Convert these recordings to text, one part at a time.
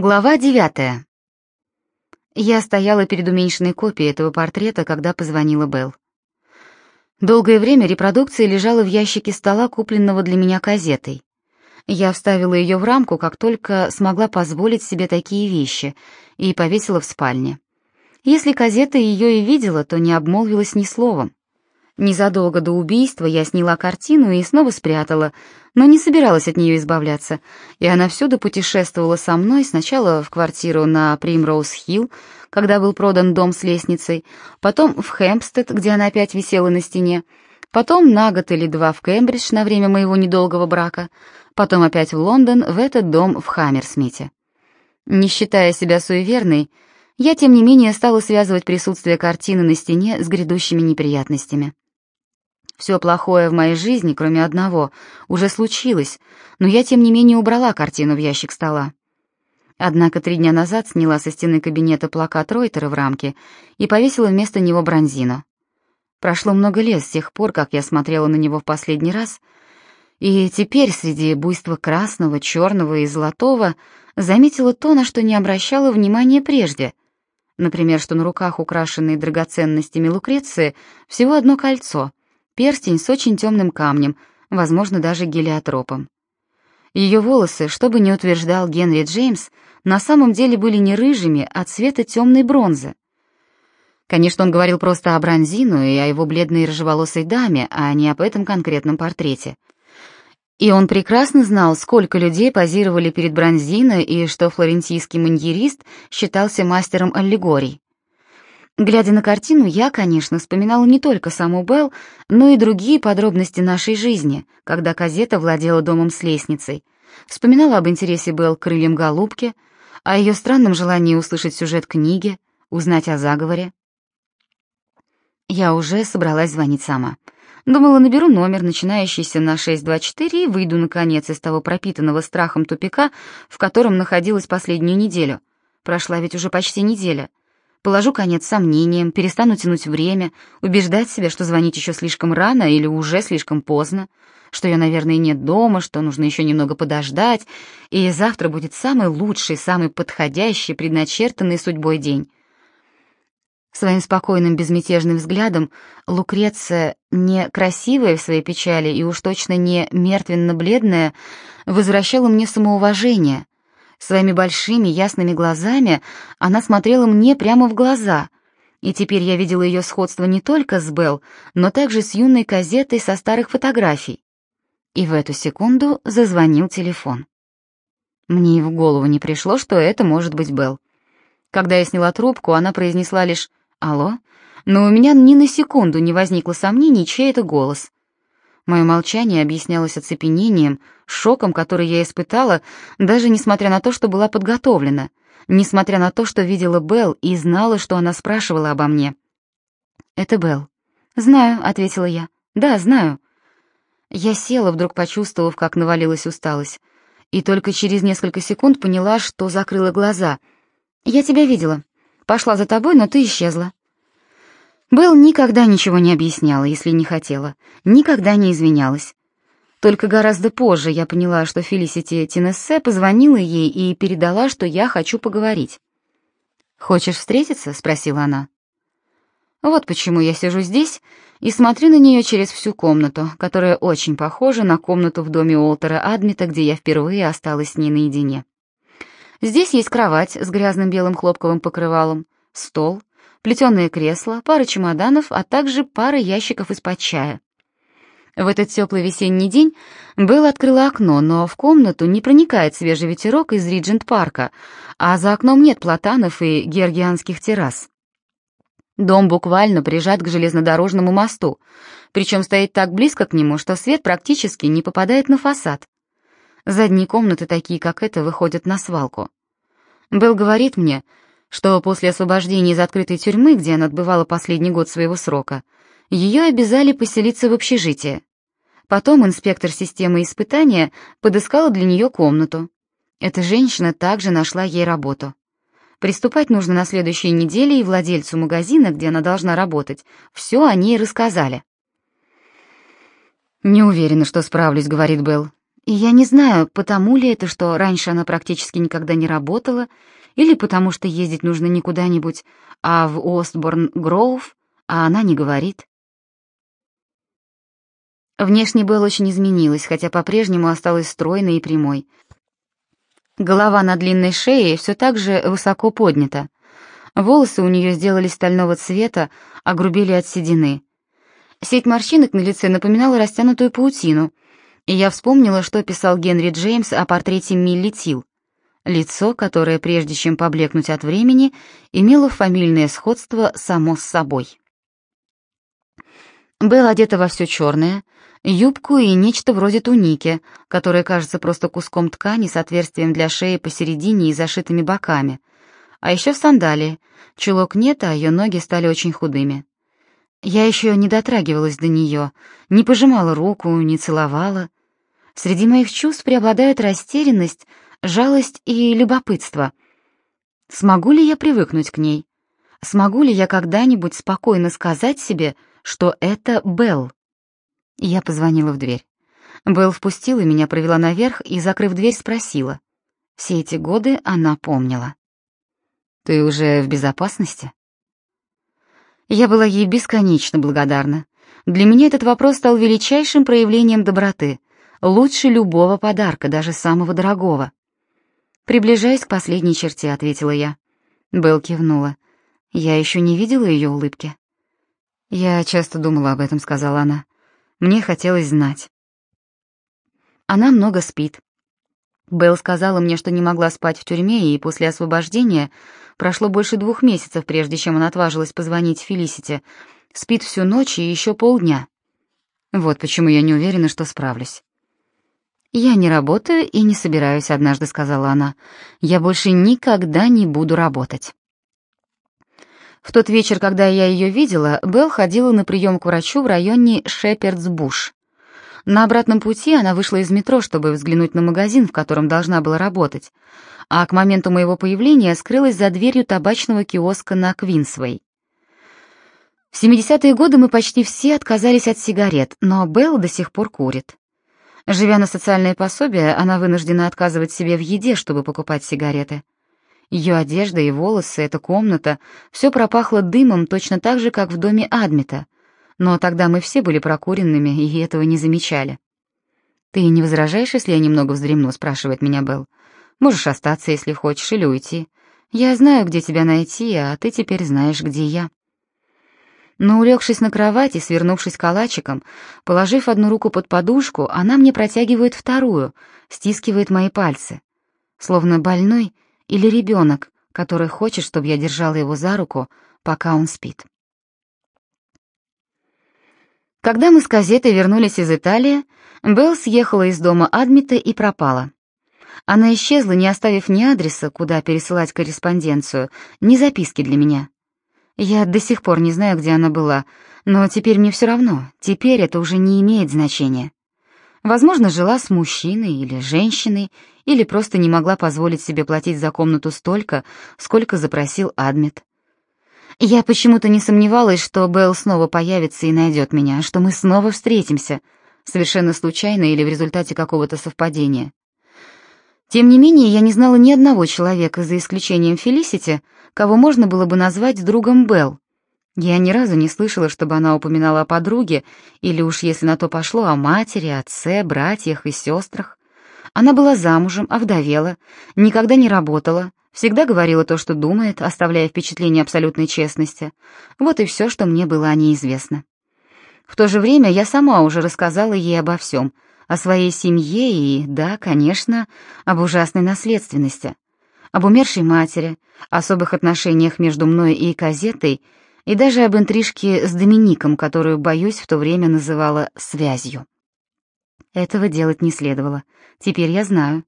Глава девятая. Я стояла перед уменьшенной копией этого портрета, когда позвонила Белл. Долгое время репродукция лежала в ящике стола, купленного для меня газетой. Я вставила ее в рамку, как только смогла позволить себе такие вещи, и повесила в спальне. Если газета ее и видела, то не обмолвилась ни словом. Незадолго до убийства я сняла картину и снова спрятала, но не собиралась от нее избавляться, и она всюду путешествовала со мной, сначала в квартиру на Примроуз-Хилл, когда был продан дом с лестницей, потом в Хэмпстед, где она опять висела на стене, потом на год или два в Кембридж на время моего недолгого брака, потом опять в Лондон, в этот дом в Хаммерсмите. Не считая себя суеверной, я, тем не менее, стала связывать присутствие картины на стене с грядущими неприятностями. Все плохое в моей жизни, кроме одного, уже случилось, но я, тем не менее, убрала картину в ящик стола. Однако три дня назад сняла со стены кабинета плакат Ройтера в рамке и повесила вместо него бронзину. Прошло много лет с тех пор, как я смотрела на него в последний раз, и теперь среди буйства красного, черного и золотого заметила то, на что не обращала внимания прежде. Например, что на руках, украшенной драгоценностями Лукреции, всего одно кольцо, перстень с очень темным камнем, возможно, даже гелиотропом. Ее волосы, что бы ни утверждал Генри Джеймс, на самом деле были не рыжими, а цвета темной бронзы. Конечно, он говорил просто о Бронзину и о его бледной рыжеволосой даме, а не об этом конкретном портрете. И он прекрасно знал, сколько людей позировали перед Бронзино и что флорентийский маньерист считался мастером аллегорий. Глядя на картину, я, конечно, вспоминала не только саму Белл, но и другие подробности нашей жизни, когда Казета владела домом с лестницей. Вспоминала об интересе Белл к крыльям голубки, о ее странном желании услышать сюжет книги, узнать о заговоре. Я уже собралась звонить сама. Думала, наберу номер, начинающийся на 624, и выйду, наконец, из того пропитанного страхом тупика, в котором находилась последнюю неделю. Прошла ведь уже почти неделя. Положу конец сомнениям, перестану тянуть время, убеждать себя, что звонить еще слишком рано или уже слишком поздно, что я, наверное, нет дома, что нужно еще немного подождать, и завтра будет самый лучший, самый подходящий, предначертанный судьбой день. Своим спокойным, безмятежным взглядом Лукреция, не красивая в своей печали и уж точно не мертвенно-бледная, возвращала мне самоуважение, Своими большими ясными глазами она смотрела мне прямо в глаза, и теперь я видела ее сходство не только с Белл, но также с юной казетой со старых фотографий. И в эту секунду зазвонил телефон. Мне и в голову не пришло, что это может быть Белл. Когда я сняла трубку, она произнесла лишь «Алло?», но у меня ни на секунду не возникло сомнений, чей это голос. Мое молчание объяснялось оцепенением, шоком, который я испытала, даже несмотря на то, что была подготовлена, несмотря на то, что видела Белл и знала, что она спрашивала обо мне. «Это Белл». «Знаю», — ответила я. «Да, знаю». Я села, вдруг почувствовав, как навалилась усталость, и только через несколько секунд поняла, что закрыла глаза. «Я тебя видела. Пошла за тобой, но ты исчезла». Белл никогда ничего не объясняла, если не хотела, никогда не извинялась. Только гораздо позже я поняла, что Фелисити Тинессе позвонила ей и передала, что я хочу поговорить. «Хочешь встретиться?» — спросила она. Вот почему я сижу здесь и смотрю на нее через всю комнату, которая очень похожа на комнату в доме Уолтера Адмита, где я впервые осталась с ней наедине. Здесь есть кровать с грязным белым хлопковым покрывалом, стол, плетеное кресло, пара чемоданов, а также пара ящиков из-под чая. В этот теплый весенний день Белл открыла окно, но в комнату не проникает свежий ветерок из Риджент-парка, а за окном нет платанов и георгианских террас. Дом буквально прижат к железнодорожному мосту, причем стоит так близко к нему, что свет практически не попадает на фасад. Задние комнаты, такие как эта, выходят на свалку. Белл говорит мне, что после освобождения из открытой тюрьмы, где она отбывала последний год своего срока, ее обязали поселиться в общежитие. Потом инспектор системы испытания подыскала для нее комнату. Эта женщина также нашла ей работу. Приступать нужно на следующей неделе, и владельцу магазина, где она должна работать, все о ней рассказали. «Не уверена, что справлюсь», — говорит Белл. И я не знаю, потому ли это, что раньше она практически никогда не работала, или потому что ездить нужно не куда-нибудь, а в Остборн-Гроув, а она не говорит. Внешне Белл очень изменилась, хотя по-прежнему осталась стройной и прямой. Голова на длинной шее все так же высоко поднята. Волосы у нее сделались стального цвета, огрубели от седины. Сеть морщинок на лице напоминала растянутую паутину, и я вспомнила, что писал Генри Джеймс о портрете Милли Тил. Лицо, которое, прежде чем поблекнуть от времени, имело фамильное сходство само с собой. Белл одета во все черное, юбку и нечто вроде туники, которая кажется просто куском ткани с отверстием для шеи посередине и зашитыми боками. А еще сандалии. Чулок нет, а ее ноги стали очень худыми. Я еще не дотрагивалась до нее, не пожимала руку, не целовала. Среди моих чувств преобладают растерянность, жалость и любопытство. Смогу ли я привыкнуть к ней? Смогу ли я когда-нибудь спокойно сказать себе, что это Белл? Я позвонила в дверь. Белл впустила меня, провела наверх и, закрыв дверь, спросила. Все эти годы она помнила. «Ты уже в безопасности?» Я была ей бесконечно благодарна. Для меня этот вопрос стал величайшим проявлением доброты, лучше любого подарка, даже самого дорогого. «Приближаясь к последней черте», — ответила я. Белл кивнула. Я еще не видела ее улыбки. «Я часто думала об этом», — сказала она. «Мне хотелось знать». Она много спит. Белл сказала мне, что не могла спать в тюрьме, и после освобождения Прошло больше двух месяцев, прежде чем она отважилась позвонить Фелисите. Спит всю ночь и еще полдня. Вот почему я не уверена, что справлюсь. «Я не работаю и не собираюсь», — однажды сказала она. «Я больше никогда не буду работать». В тот вечер, когда я ее видела, Белл ходила на прием к врачу в районе Шепердс-Буш. На обратном пути она вышла из метро, чтобы взглянуть на магазин, в котором должна была работать а к моменту моего появления скрылась за дверью табачного киоска на Квинсвей. В 70-е годы мы почти все отказались от сигарет, но Белл до сих пор курит. Живя на социальное пособие, она вынуждена отказывать себе в еде, чтобы покупать сигареты. Ее одежда и волосы, эта комната, все пропахло дымом точно так же, как в доме Адмита. Но тогда мы все были прокуренными и этого не замечали. «Ты не возражаешь, если я немного вздремну?» — спрашивает меня Белл. Можешь остаться, если хочешь, или уйти. Я знаю, где тебя найти, а ты теперь знаешь, где я». Но улегшись на кровати, свернувшись калачиком, положив одну руку под подушку, она мне протягивает вторую, стискивает мои пальцы. Словно больной или ребенок, который хочет, чтобы я держала его за руку, пока он спит. Когда мы с газетой вернулись из Италии, Белл съехала из дома Адмита и пропала. Она исчезла, не оставив ни адреса, куда пересылать корреспонденцию, ни записки для меня. Я до сих пор не знаю, где она была, но теперь мне все равно, теперь это уже не имеет значения. Возможно, жила с мужчиной или женщиной, или просто не могла позволить себе платить за комнату столько, сколько запросил Адмит. Я почему-то не сомневалась, что Белл снова появится и найдет меня, что мы снова встретимся, совершенно случайно или в результате какого-то совпадения. Тем не менее, я не знала ни одного человека, за исключением Фелисити, кого можно было бы назвать другом Белл. Я ни разу не слышала, чтобы она упоминала о подруге, или уж если на то пошло, о матери, отце, братьях и сестрах. Она была замужем, овдовела, никогда не работала, всегда говорила то, что думает, оставляя впечатление абсолютной честности. Вот и все, что мне было о ней известно. В то же время я сама уже рассказала ей обо всем — о своей семье и, да, конечно, об ужасной наследственности, об умершей матери, особых отношениях между мной и Казетой и даже об интрижке с Домиником, которую, боюсь, в то время называла «связью». Этого делать не следовало. Теперь я знаю.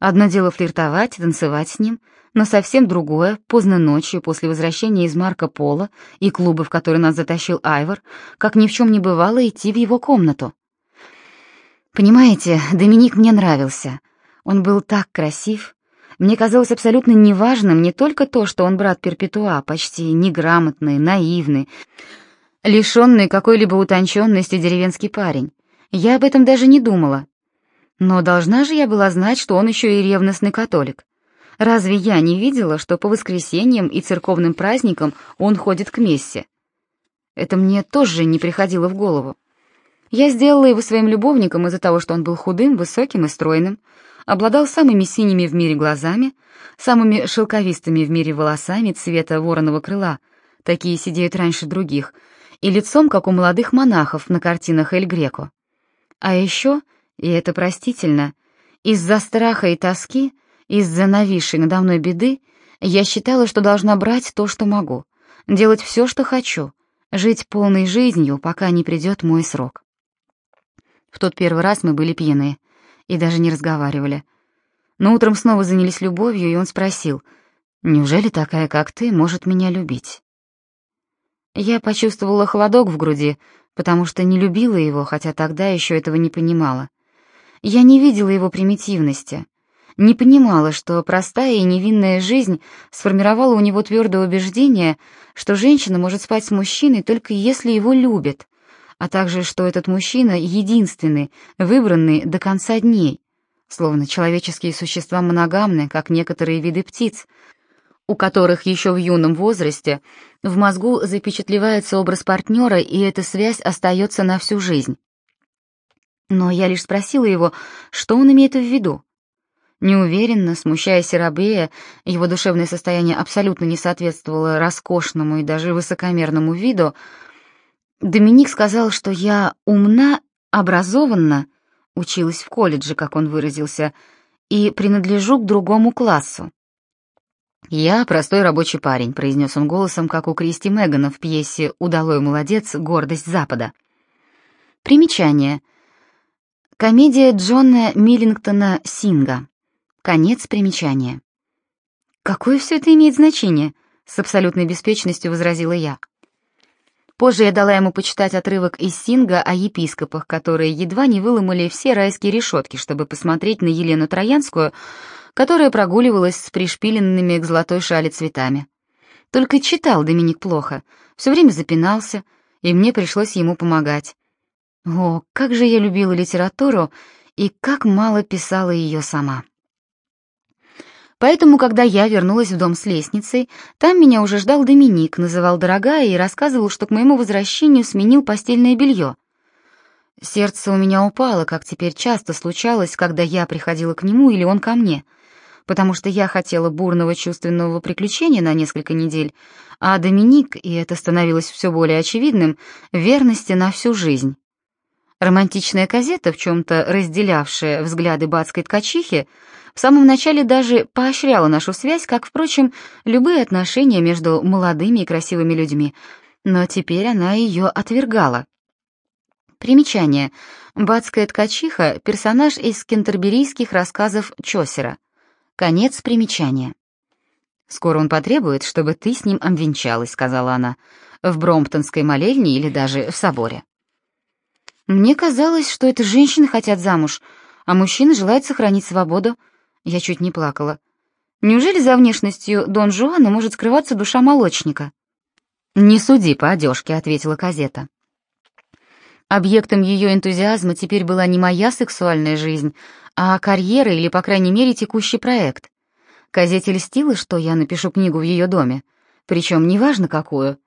Одно дело флиртовать, танцевать с ним, но совсем другое, поздно ночью, после возвращения из Марко Поло и клуба, в который нас затащил Айвор, как ни в чем не бывало, идти в его комнату. Понимаете, Доминик мне нравился. Он был так красив. Мне казалось абсолютно неважным не только то, что он брат Перпетуа, почти неграмотный, наивный, лишенный какой-либо утонченности деревенский парень. Я об этом даже не думала. Но должна же я была знать, что он еще и ревностный католик. Разве я не видела, что по воскресеньям и церковным праздникам он ходит к мессе? Это мне тоже не приходило в голову. Я сделала его своим любовником из-за того, что он был худым, высоким и стройным, обладал самыми синими в мире глазами, самыми шелковистыми в мире волосами цвета вороного крыла, такие сидеют раньше других, и лицом, как у молодых монахов на картинах Эль Греко. А еще, и это простительно, из-за страха и тоски, из-за нависшей надо мной беды, я считала, что должна брать то, что могу, делать все, что хочу, жить полной жизнью, пока не придет мой срок. В тот первый раз мы были пьяны и даже не разговаривали. Но утром снова занялись любовью, и он спросил, «Неужели такая, как ты, может меня любить?» Я почувствовала холодок в груди, потому что не любила его, хотя тогда еще этого не понимала. Я не видела его примитивности, не понимала, что простая и невинная жизнь сформировала у него твердое убеждение, что женщина может спать с мужчиной только если его любят, а также что этот мужчина единственный, выбранный до конца дней, словно человеческие существа моногамны, как некоторые виды птиц, у которых еще в юном возрасте в мозгу запечатлевается образ партнера, и эта связь остается на всю жизнь. Но я лишь спросила его, что он имеет в виду. Неуверенно, смущаясь Рабея, его душевное состояние абсолютно не соответствовало роскошному и даже высокомерному виду, Доминик сказал, что я умна, образованна, училась в колледже, как он выразился, и принадлежу к другому классу. «Я простой рабочий парень», — произнес он голосом, как у Кристи Мегана в пьесе «Удалой молодец. Гордость Запада». Примечание. Комедия Джона Миллингтона Синга. Конец примечания. «Какое все это имеет значение?» — с абсолютной беспечностью возразила я. Позже я дала ему почитать отрывок из Синга о епископах, которые едва не выломали все райские решетки, чтобы посмотреть на Елену Троянскую, которая прогуливалась с пришпиленными к золотой шали цветами. Только читал Доминик плохо, все время запинался, и мне пришлось ему помогать. О, как же я любила литературу и как мало писала ее сама. Поэтому, когда я вернулась в дом с лестницей, там меня уже ждал Доминик, называл дорогая и рассказывал, что к моему возвращению сменил постельное белье. Сердце у меня упало, как теперь часто случалось, когда я приходила к нему или он ко мне, потому что я хотела бурного чувственного приключения на несколько недель, а Доминик, и это становилось все более очевидным, верности на всю жизнь. Романтичная казета, в чем-то разделявшая взгляды бацкой ткачихи, в самом начале даже поощряла нашу связь, как, впрочем, любые отношения между молодыми и красивыми людьми, но теперь она ее отвергала. Примечание. Бацкая ткачиха — персонаж из кентерберийских рассказов Чосера. Конец примечания. «Скоро он потребует, чтобы ты с ним обвенчалась», — сказала она, — «в Бромптонской молельне или даже в соборе». Мне казалось, что это женщины хотят замуж, а мужчина желает сохранить свободу, я чуть не плакала. Неужели за внешностью Дон Жуана может скрываться душа молочника? «Не суди по одежке», — ответила Казета. Объектом ее энтузиазма теперь была не моя сексуальная жизнь, а карьера или, по крайней мере, текущий проект. Казете льстила, что я напишу книгу в ее доме, причем неважно какую.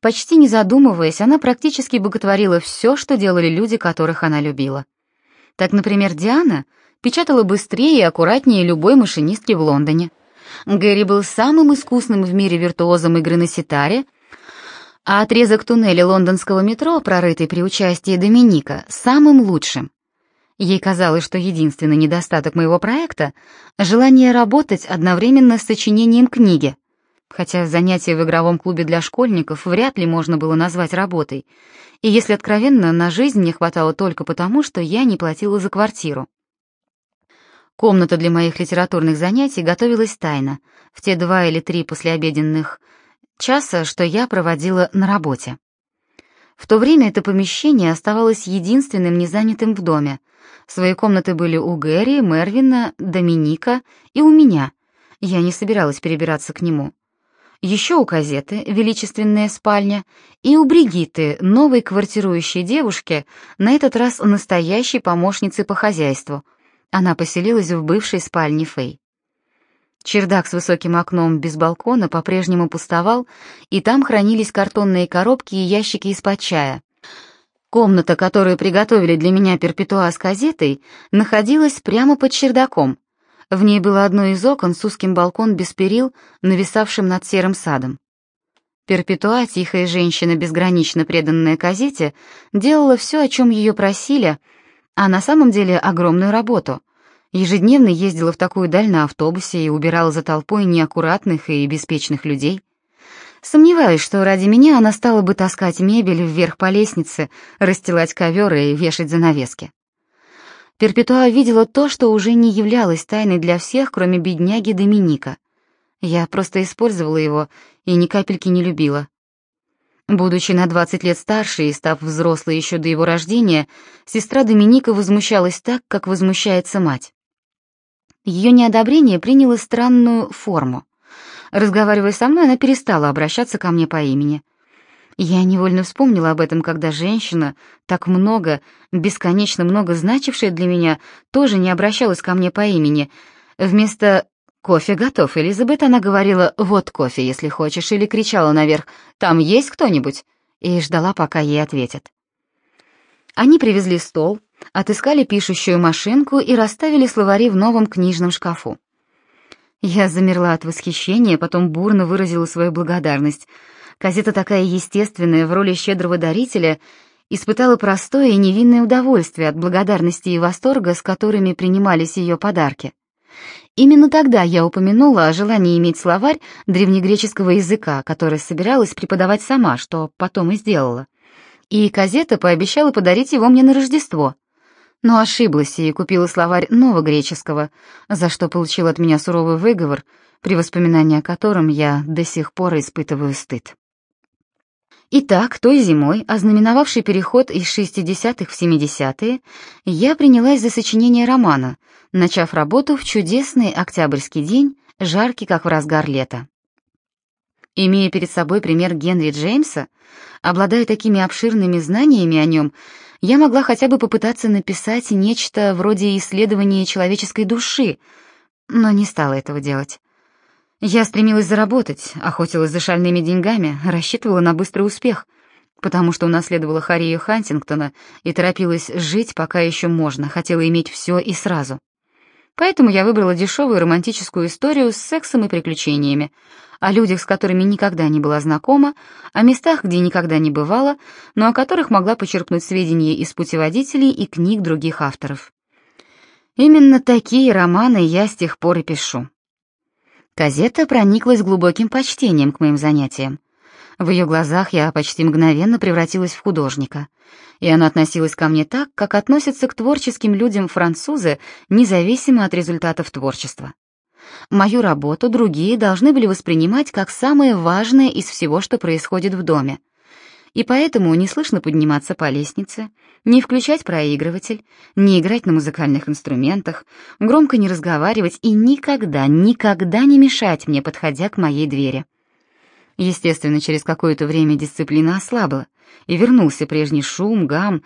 Почти не задумываясь, она практически боготворила все, что делали люди, которых она любила. Так, например, Диана печатала быстрее и аккуратнее любой машинистки в Лондоне. Гэри был самым искусным в мире виртуозом игры на ситаре, а отрезок туннеля лондонского метро, прорытый при участии Доминика, самым лучшим. Ей казалось, что единственный недостаток моего проекта — желание работать одновременно с сочинением книги, хотя занятие в игровом клубе для школьников вряд ли можно было назвать работой, и, если откровенно, на жизнь мне хватало только потому, что я не платила за квартиру. Комната для моих литературных занятий готовилась тайно, в те два или три послеобеденных часа, что я проводила на работе. В то время это помещение оставалось единственным незанятым в доме. Свои комнаты были у Гэри, Мервина, Доминика и у меня. Я не собиралась перебираться к нему. Еще у Казеты величественная спальня, и у Бригиты, новой квартирующей девушки, на этот раз настоящей помощницы по хозяйству — Она поселилась в бывшей спальне Фэй. Чердак с высоким окном без балкона по-прежнему пустовал, и там хранились картонные коробки и ящики из-под чая. Комната, которую приготовили для меня перпетуа с газетой, находилась прямо под чердаком. В ней было одно из окон с узким балкон без перил, нависавшим над серым садом. Перпетуа, тихая женщина, безгранично преданная газете, делала все, о чем ее просили, а на самом деле огромную работу — Ежедневно ездила в такую даль на автобусе и убирала за толпой неаккуратных и беспечных людей. Сомневаюсь, что ради меня она стала бы таскать мебель вверх по лестнице, расстилать ковер и вешать занавески. Перпетуа видела то, что уже не являлось тайной для всех, кроме бедняги Доминика. Я просто использовала его и ни капельки не любила. Будучи на 20 лет старше и став взрослой еще до его рождения, сестра Доминика возмущалась так, как возмущается мать. Ее неодобрение приняло странную форму. Разговаривая со мной, она перестала обращаться ко мне по имени. Я невольно вспомнила об этом, когда женщина, так много, бесконечно много значившая для меня, тоже не обращалась ко мне по имени. Вместо «Кофе готов, Элизабет», она говорила «Вот кофе, если хочешь», или кричала наверх «Там есть кто-нибудь?» и ждала, пока ей ответят. Они привезли стол, отыскали пишущую машинку и расставили словари в новом книжном шкафу. Я замерла от восхищения, потом бурно выразила свою благодарность. Казета такая естественная в роли щедрого дарителя испытала простое и невинное удовольствие от благодарности и восторга, с которыми принимались ее подарки. Именно тогда я упомянула о желании иметь словарь древнегреческого языка, который собиралась преподавать сама, что потом и сделала. И Казета пообещала подарить его мне на Рождество но ошиблась и купила словарь новогреческого, за что получила от меня суровый выговор, при воспоминании о котором я до сих пор испытываю стыд. Итак, той зимой, ознаменовавший переход из 60-х в 70-е, я принялась за сочинение романа, начав работу в чудесный октябрьский день, жаркий, как в разгар лета. Имея перед собой пример Генри Джеймса, обладая такими обширными знаниями о нем, я могла хотя бы попытаться написать нечто вроде исследования человеческой души, но не стала этого делать. Я стремилась заработать, охотилась за шальными деньгами, рассчитывала на быстрый успех, потому что унаследовала Харрию Хантингтона и торопилась жить, пока еще можно, хотела иметь все и сразу. Поэтому я выбрала дешевую романтическую историю с сексом и приключениями, о людях, с которыми никогда не была знакома, о местах, где никогда не бывала, но о которых могла почерпнуть сведения из путеводителей и книг других авторов. Именно такие романы я с тех пор и пишу. Казета прониклась глубоким почтением к моим занятиям. В ее глазах я почти мгновенно превратилась в художника, и она относилась ко мне так, как относятся к творческим людям французы, независимо от результатов творчества. Мою работу другие должны были воспринимать как самое важное из всего, что происходит в доме. И поэтому не слышно подниматься по лестнице, не включать проигрыватель, не играть на музыкальных инструментах, громко не разговаривать и никогда, никогда не мешать мне, подходя к моей двери. Естественно, через какое-то время дисциплина ослабла, и вернулся прежний шум, гам,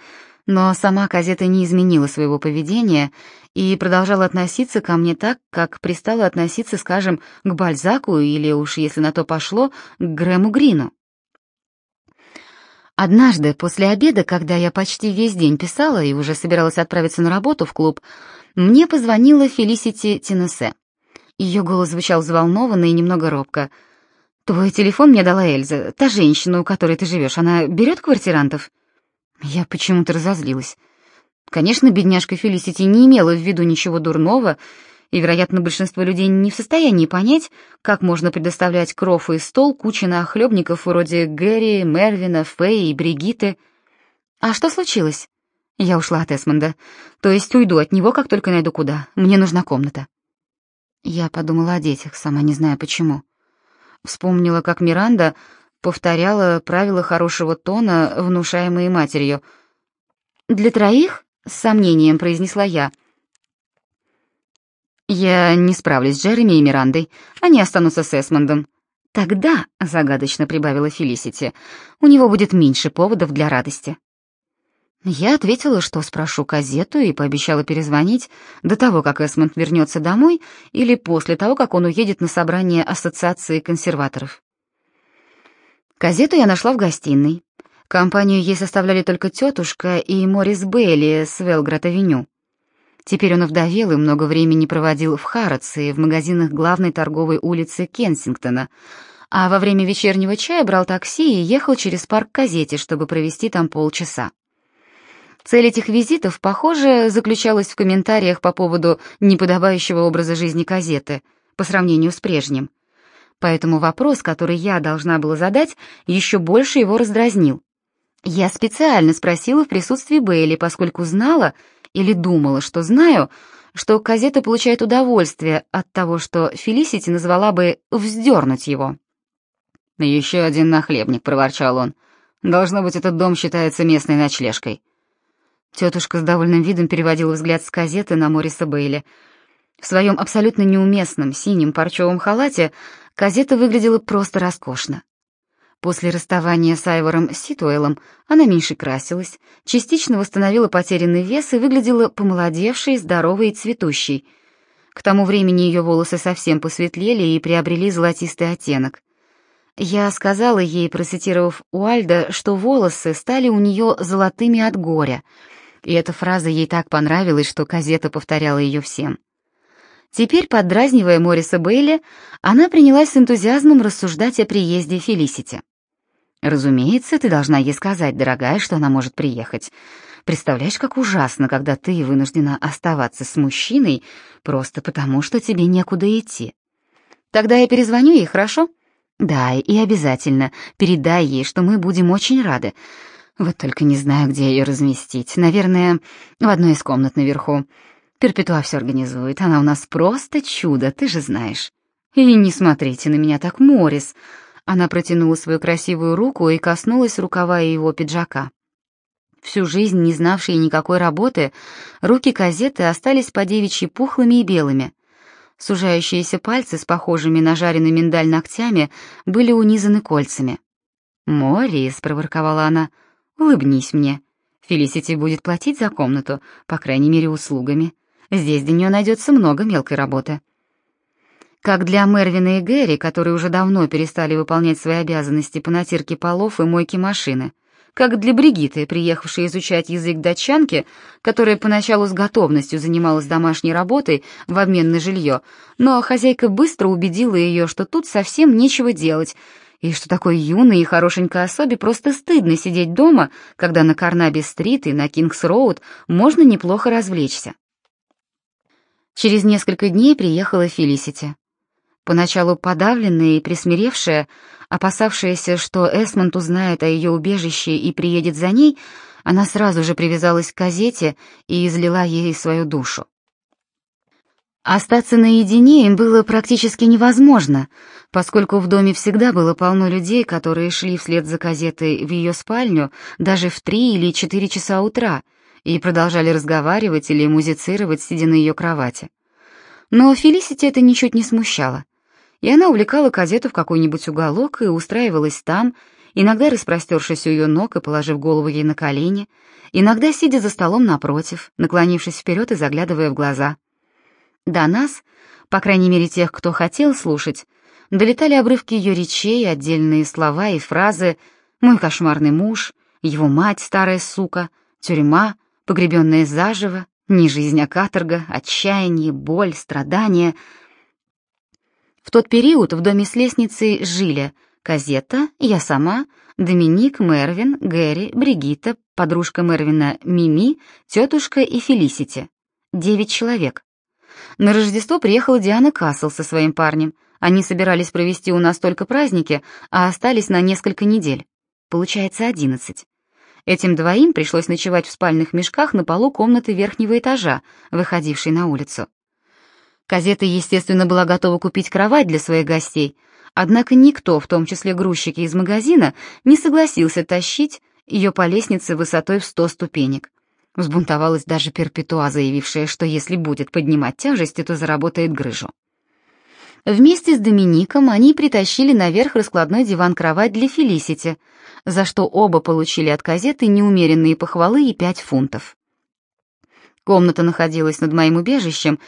но сама газета не изменила своего поведения и продолжала относиться ко мне так, как пристало относиться, скажем, к Бальзаку или уж, если на то пошло, к Грэму Грину. Однажды, после обеда, когда я почти весь день писала и уже собиралась отправиться на работу в клуб, мне позвонила Фелисити Тинесе. Ее голос звучал взволнованно и немного робко. «Твой телефон мне дала Эльза, та женщина, у которой ты живешь. Она берет квартирантов?» Я почему-то разозлилась. Конечно, бедняжка Фелисити не имела в виду ничего дурного, и, вероятно, большинство людей не в состоянии понять, как можно предоставлять кров и стол куче нахлебников вроде Гэри, Мервина, Фэй и Бригитты. А что случилось? Я ушла от Эсмонда. То есть уйду от него, как только найду куда. Мне нужна комната. Я подумала о детях, сама не знаю почему. Вспомнила, как Миранда повторяла правила хорошего тона, внушаемые матерью. «Для троих?» — с сомнением произнесла я. «Я не справлюсь с Джереми и Мирандой. Они останутся с Эсмондом». «Тогда», — загадочно прибавила Фелисити, — «у него будет меньше поводов для радости». Я ответила, что спрошу газету, и пообещала перезвонить до того, как Эсмонд вернется домой, или после того, как он уедет на собрание Ассоциации консерваторов. Газету я нашла в гостиной. Компанию ей составляли только тетушка и Морис Бейли с Велград-авеню. Теперь он овдовел и много времени проводил в Харатсе, в магазинах главной торговой улицы Кенсингтона, а во время вечернего чая брал такси и ехал через парк к газете, чтобы провести там полчаса. Цель этих визитов, похоже, заключалась в комментариях по поводу неподобающего образа жизни газеты по сравнению с прежним. Поэтому вопрос, который я должна была задать, еще больше его раздразнил. Я специально спросила в присутствии Бейли, поскольку знала или думала, что знаю, что газета получает удовольствие от того, что Фелисити назвала бы «вздернуть его». «Еще один нахлебник», — проворчал он. «Должно быть, этот дом считается местной ночлежкой». Тетушка с довольным видом переводила взгляд с газеты на Мориса Бейли. В своем абсолютно неуместном синем парчевом халате газета выглядела просто роскошно. После расставания с Айвором Ситуэлом она меньше красилась, частично восстановила потерянный вес и выглядела помолодевшей, здоровой и цветущей. К тому времени ее волосы совсем посветлели и приобрели золотистый оттенок. Я сказала ей, процитировав Уальда, что волосы стали у нее золотыми от горя — и эта фраза ей так понравилась, что газета повторяла ее всем. Теперь, поддразнивая Мориса Бейли, она принялась с энтузиазмом рассуждать о приезде Фелисити. «Разумеется, ты должна ей сказать, дорогая, что она может приехать. Представляешь, как ужасно, когда ты вынуждена оставаться с мужчиной просто потому, что тебе некуда идти. Тогда я перезвоню ей, хорошо?» «Да, и обязательно передай ей, что мы будем очень рады. Вот только не знаю, где ее разместить. Наверное, в одной из комнат наверху. Перпетуа все организует. Она у нас просто чудо, ты же знаешь. И не смотрите на меня так, Морис. Она протянула свою красивую руку и коснулась рукава его пиджака. Всю жизнь не знавшие никакой работы, руки Казеты остались по девичьи пухлыми и белыми. Сужающиеся пальцы с похожими на жареный миндаль ногтями были унизаны кольцами. «Морис», — проворковала она, — Улыбнись мне. Фелисити будет платить за комнату, по крайней мере, услугами. Здесь для нее найдется много мелкой работы. Как для Мервина и Гэри, которые уже давно перестали выполнять свои обязанности по натирке полов и мойке машины. Как для Бригиты, приехавшей изучать язык датчанки, которая поначалу с готовностью занималась домашней работой в обмен на жилье, но хозяйка быстро убедила ее, что тут совсем нечего делать — и что такой юной и хорошенькой особе просто стыдно сидеть дома, когда на Карнаби-стрит и на Кингс-роуд можно неплохо развлечься. Через несколько дней приехала Фелисити. Поначалу подавленная и присмиревшая, опасавшаяся, что Эсмонд узнает о ее убежище и приедет за ней, она сразу же привязалась к газете и излила ей свою душу. Остаться наедине им было практически невозможно, поскольку в доме всегда было полно людей, которые шли вслед за газетой в ее спальню даже в три или четыре часа утра и продолжали разговаривать или музицировать, сидя на ее кровати. Но Фелисити это ничуть не смущало, и она увлекала газету в какой-нибудь уголок и устраивалась там, иногда распростершись у ее ног и положив голову ей на колени, иногда сидя за столом напротив, наклонившись вперед и заглядывая в глаза — до нас, по крайней мере тех, кто хотел слушать, долетали обрывки ее речей, отдельные слова и фразы «мой кошмарный муж», «его мать, старая сука», «тюрьма», «погребенная заживо», «не жизнь, а каторга», «отчаяние», «боль», «страдания». В тот период в доме с лестницей жили Казета, я сама, Доминик, Мервин, Гэри, Бригитта, подружка Мервина Мими, тетушка и Фелисити. Девять человек. На Рождество приехала Диана Кассел со своим парнем. Они собирались провести у нас только праздники, а остались на несколько недель. Получается, одиннадцать. Этим двоим пришлось ночевать в спальных мешках на полу комнаты верхнего этажа, выходившей на улицу. Казета, естественно, была готова купить кровать для своих гостей, однако никто, в том числе грузчики из магазина, не согласился тащить ее по лестнице высотой в сто ступенек. Взбунтовалась даже Перпетуа, заявившая, что если будет поднимать тяжести, то заработает грыжу. Вместе с Домиником они притащили наверх раскладной диван-кровать для Фелисити, за что оба получили от газеты неумеренные похвалы и пять фунтов. Комната находилась над моим убежищем,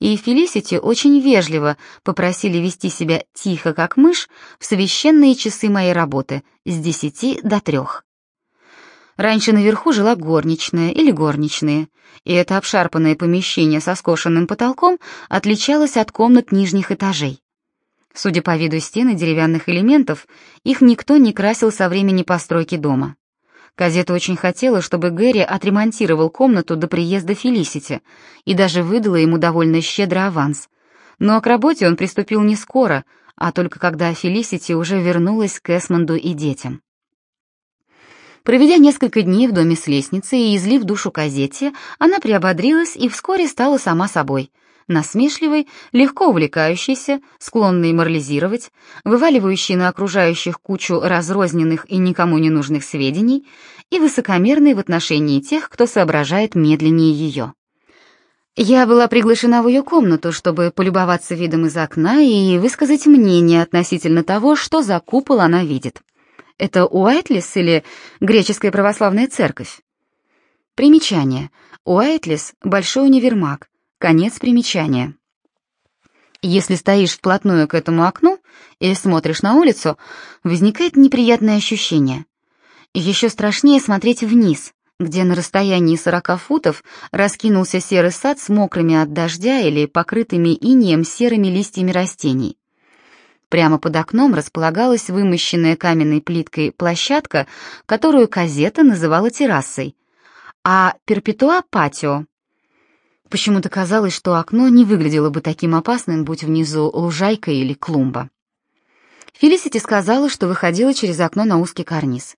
и Фелисити очень вежливо попросили вести себя тихо, как мышь, в священные часы моей работы с десяти до трех. Раньше наверху жила горничная или горничные, и это обшарпанное помещение со скошенным потолком отличалось от комнат нижних этажей. Судя по виду стен и деревянных элементов, их никто не красил со времени постройки дома. Казета очень хотела, чтобы Гэри отремонтировал комнату до приезда Фелисити и даже выдала ему довольно щедрый аванс. Но к работе он приступил не скоро, а только когда Фелисити уже вернулась к Эсмонду и детям. Проведя несколько дней в доме с лестницей и излив душу Казете, она приободрилась и вскоре стала сама собой — насмешливый, легко увлекающийся, склонный морализировать, вываливающий на окружающих кучу разрозненных и никому не нужных сведений и высокомерный в отношении тех, кто соображает медленнее ее. Я была приглашена в ее комнату, чтобы полюбоваться видом из окна и высказать мнение относительно того, что за купол она видит. Это Уайтлис или греческая православная церковь? Примечание. Уайтлис — большой универмаг, Конец примечания. Если стоишь вплотную к этому окну и смотришь на улицу, возникает неприятное ощущение. Еще страшнее смотреть вниз, где на расстоянии 40 футов раскинулся серый сад с мокрыми от дождя или покрытыми инеем серыми листьями растений. Прямо под окном располагалась вымощенная каменной плиткой площадка, которую Казета называла террасой, а перпетуа — патио. Почему-то казалось, что окно не выглядело бы таким опасным, будь внизу лужайка или клумба. Фелисити сказала, что выходила через окно на узкий карниз.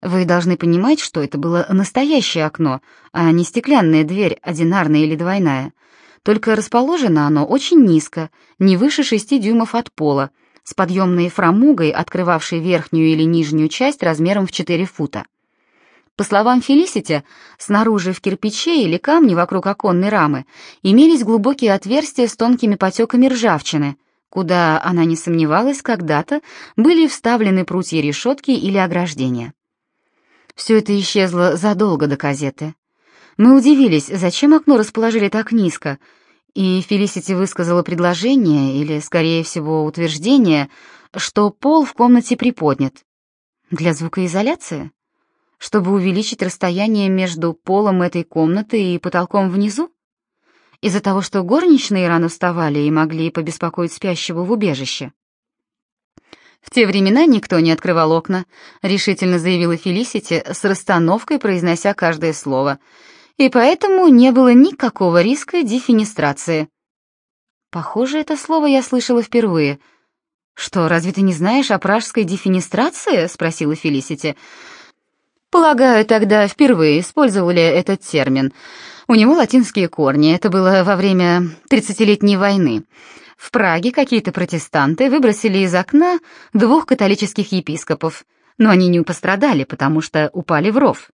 Вы должны понимать, что это было настоящее окно, а не стеклянная дверь, одинарная или двойная. Только расположено оно очень низко, не выше шести дюймов от пола, с подъемной фрамугой, открывавшей верхнюю или нижнюю часть размером в 4 фута. По словам Фелисити, снаружи в кирпиче или камне вокруг оконной рамы имелись глубокие отверстия с тонкими потеками ржавчины, куда, она не сомневалась, когда-то были вставлены прутья решетки или ограждения. Все это исчезло задолго до казеты. Мы удивились, зачем окно расположили так низко, и Фелисити высказала предложение, или, скорее всего, утверждение, что пол в комнате приподнят. Для звукоизоляции? чтобы увеличить расстояние между полом этой комнаты и потолком внизу? Из-за того, что горничные рано вставали и могли побеспокоить спящего в убежище. В те времена никто не открывал окна, решительно заявила Фелисити с расстановкой, произнося каждое слово, и поэтому не было никакого риска дефинистрации. Похоже, это слово я слышала впервые. Что, разве ты не знаешь о пражской дефинистрации? спросила Фелисити. Полагаю, тогда впервые использовали этот термин. У него латинские корни, это было во время Тридцатилетней войны. В Праге какие-то протестанты выбросили из окна двух католических епископов, но они не пострадали, потому что упали в ров.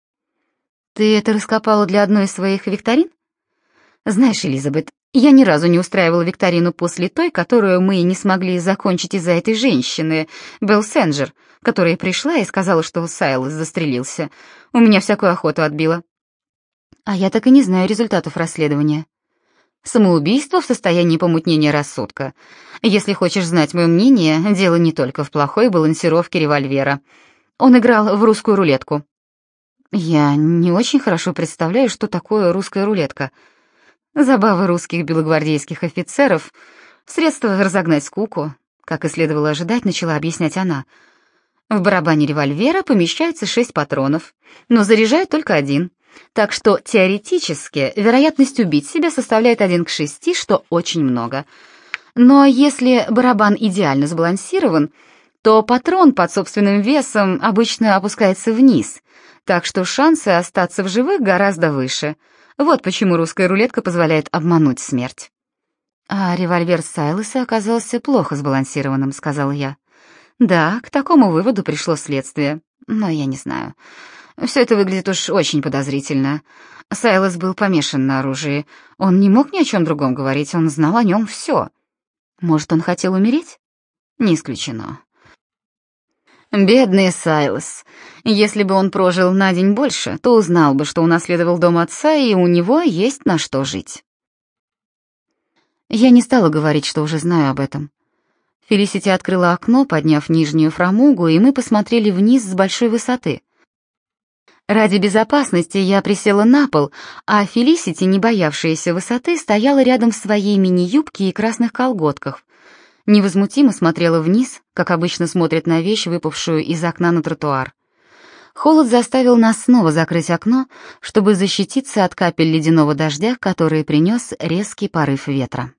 Ты это раскопала для одной из своих викторин? Знаешь, Элизабет, я ни разу не устраивала викторину после той, которую мы не смогли закончить из-за этой женщины, Белл Сенджер, которая пришла и сказала, что Сайлос застрелился. У меня всякую охоту отбила. А я так и не знаю результатов расследования. Самоубийство в состоянии помутнения рассудка. Если хочешь знать мое мнение, дело не только в плохой балансировке револьвера. Он играл в русскую рулетку. Я не очень хорошо представляю, что такое русская рулетка. Забава русских белогвардейских офицеров, средство разогнать скуку, как и следовало ожидать, начала объяснять она — в барабане револьвера помещается шесть патронов, но заряжает только один. Так что теоретически вероятность убить себя составляет один к шести, что очень много. Но если барабан идеально сбалансирован, то патрон под собственным весом обычно опускается вниз, так что шансы остаться в живых гораздо выше. Вот почему русская рулетка позволяет обмануть смерть. А револьвер Сайлоса оказался плохо сбалансированным, сказал я. Да, к такому выводу пришло следствие, но я не знаю. Все это выглядит уж очень подозрительно. Сайлос был помешан на оружии. Он не мог ни о чем другом говорить, он знал о нем все. Может, он хотел умереть? Не исключено. Бедный Сайлос. Если бы он прожил на день больше, то узнал бы, что унаследовал дом отца, и у него есть на что жить. Я не стала говорить, что уже знаю об этом. Фелисити открыла окно, подняв нижнюю фрамугу, и мы посмотрели вниз с большой высоты. Ради безопасности я присела на пол, а Фелисити, не боявшаяся высоты, стояла рядом в своей мини-юбке и красных колготках. Невозмутимо смотрела вниз, как обычно смотрят на вещь, выпавшую из окна на тротуар. Холод заставил нас снова закрыть окно, чтобы защититься от капель ледяного дождя, который принес резкий порыв ветра.